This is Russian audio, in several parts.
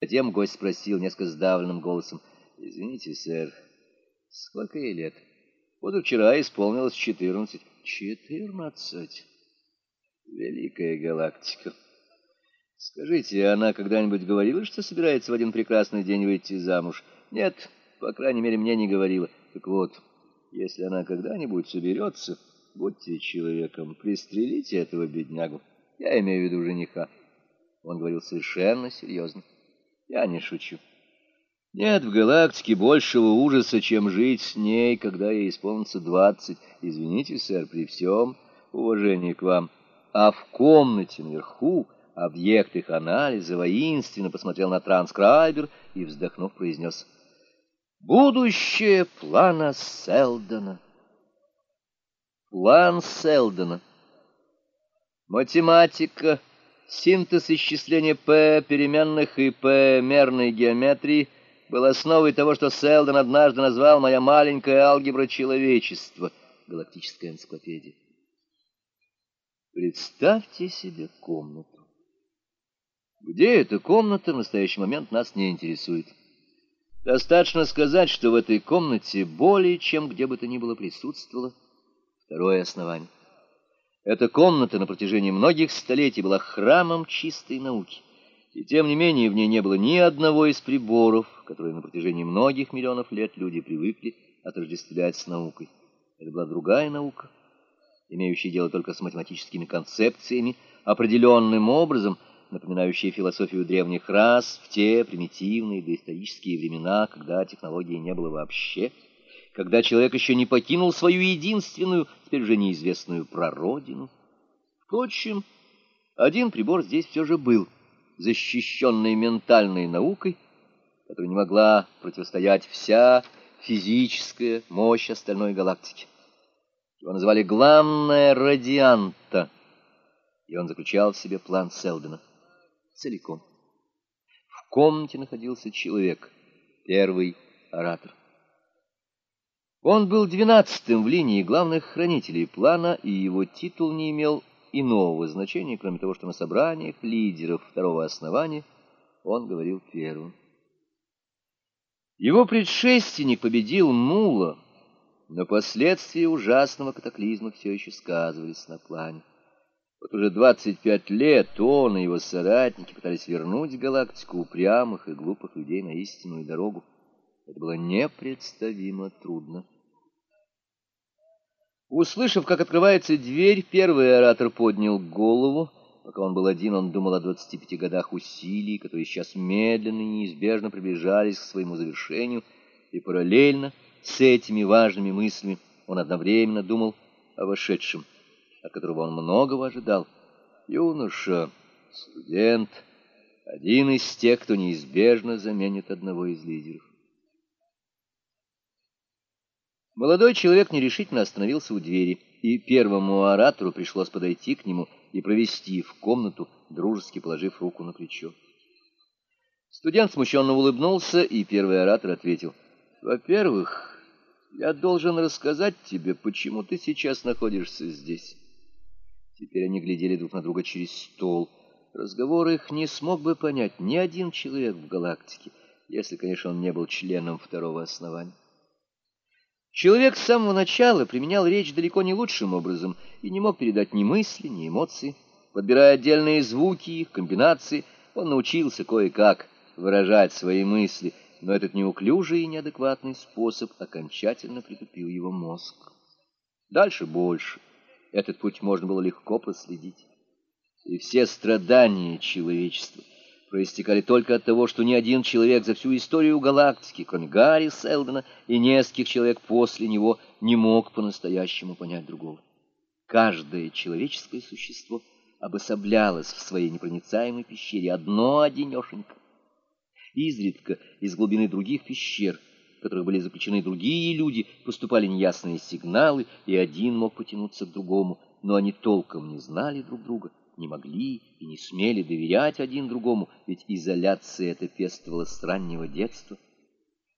Затем гость спросил несколько сдавленным голосом. «Извините, сэр, сколько ей лет?» «Вот вчера исполнилось четырнадцать». «Четырнадцать? Великая галактика!» «Скажите, она когда-нибудь говорила, что собирается в один прекрасный день выйти замуж?» «Нет, по крайней мере, мне не говорила. Так вот, если она когда-нибудь соберется, будьте человеком, пристрелите этого беднягу. Я имею в виду жениха». Он говорил совершенно серьезно. Я не шучу. Нет в галактике большего ужаса, чем жить с ней, когда ей исполнится двадцать. Извините, сэр, при всем уважении к вам. А в комнате наверху объект их анализа воинственно посмотрел на транскрайбер и, вздохнув, произнес «Будущее плана Селдона». План Селдона. Математика Синтез исчисления P переменных и P мерной геометрии был основой того, что Селдон однажды назвал «Моя маленькая алгебра человечества» — галактическая энциклопедия. Представьте себе комнату. Где эта комната в настоящий момент нас не интересует. Достаточно сказать, что в этой комнате более чем где бы то ни было присутствовало второе основание. Эта комната на протяжении многих столетий была храмом чистой науки, и тем не менее в ней не было ни одного из приборов, которые на протяжении многих миллионов лет люди привыкли отождествлять с наукой. Это была другая наука, имеющая дело только с математическими концепциями, определенным образом напоминающая философию древних рас в те примитивные доисторические времена, когда технологии не было вообще – когда человек еще не покинул свою единственную, теперь уже неизвестную прародину. Впрочем, один прибор здесь все же был, защищенный ментальной наукой, которой не могла противостоять вся физическая мощь остальной галактики. Его называли «главная радианта», и он заключал в себе план Селдена целиком. В комнате находился человек, первый оратор. Он был двенадцатым в линии главных хранителей плана, и его титул не имел иного значения, кроме того, что на собраниях лидеров второго основания он говорил первым. Его предшественник победил Мула, но последствия ужасного катаклизма все еще сказывались на плане. Вот уже двадцать пять лет он и его соратники пытались вернуть галактику упрямых и глупых людей на истинную дорогу. Это было непредставимо трудно. Услышав, как открывается дверь, первый оратор поднял голову. Пока он был один, он думал о двадцати пяти годах усилий, которые сейчас медленно и неизбежно приближались к своему завершению, и параллельно с этими важными мыслями он одновременно думал о вошедшем, от которого он многого ожидал. Юноша, студент, один из тех, кто неизбежно заменит одного из лидеров. Молодой человек нерешительно остановился у двери, и первому оратору пришлось подойти к нему и провести в комнату, дружески положив руку на плечо. Студент смущенно улыбнулся, и первый оратор ответил, «Во-первых, я должен рассказать тебе, почему ты сейчас находишься здесь». Теперь они глядели друг на друга через стол. Разговор их не смог бы понять ни один человек в галактике, если, конечно, он не был членом второго основания. Человек с самого начала применял речь далеко не лучшим образом и не мог передать ни мысли, ни эмоции. Подбирая отдельные звуки, их комбинации, он научился кое-как выражать свои мысли, но этот неуклюжий и неадекватный способ окончательно притупил его мозг. Дальше больше. Этот путь можно было легко проследить. И все страдания человечества — проистекали только от того, что ни один человек за всю историю галактики, кроме Гарри Селдона и нескольких человек после него, не мог по-настоящему понять другого. Каждое человеческое существо обособлялось в своей непроницаемой пещере одно-одинешенько. Изредка из глубины других пещер, в которых были заключены другие люди, поступали неясные сигналы, и один мог потянуться к другому, но они толком не знали друг друга не могли и не смели доверять один другому, ведь изоляция эта пестовала с раннего детства.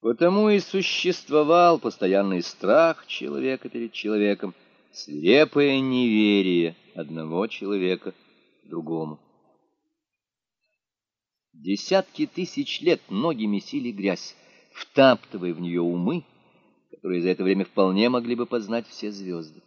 Потому и существовал постоянный страх человека перед человеком, свирепое неверие одного человека другому. Десятки тысяч лет ноги месили грязь, втаптывая в нее умы, которые за это время вполне могли бы познать все звезды.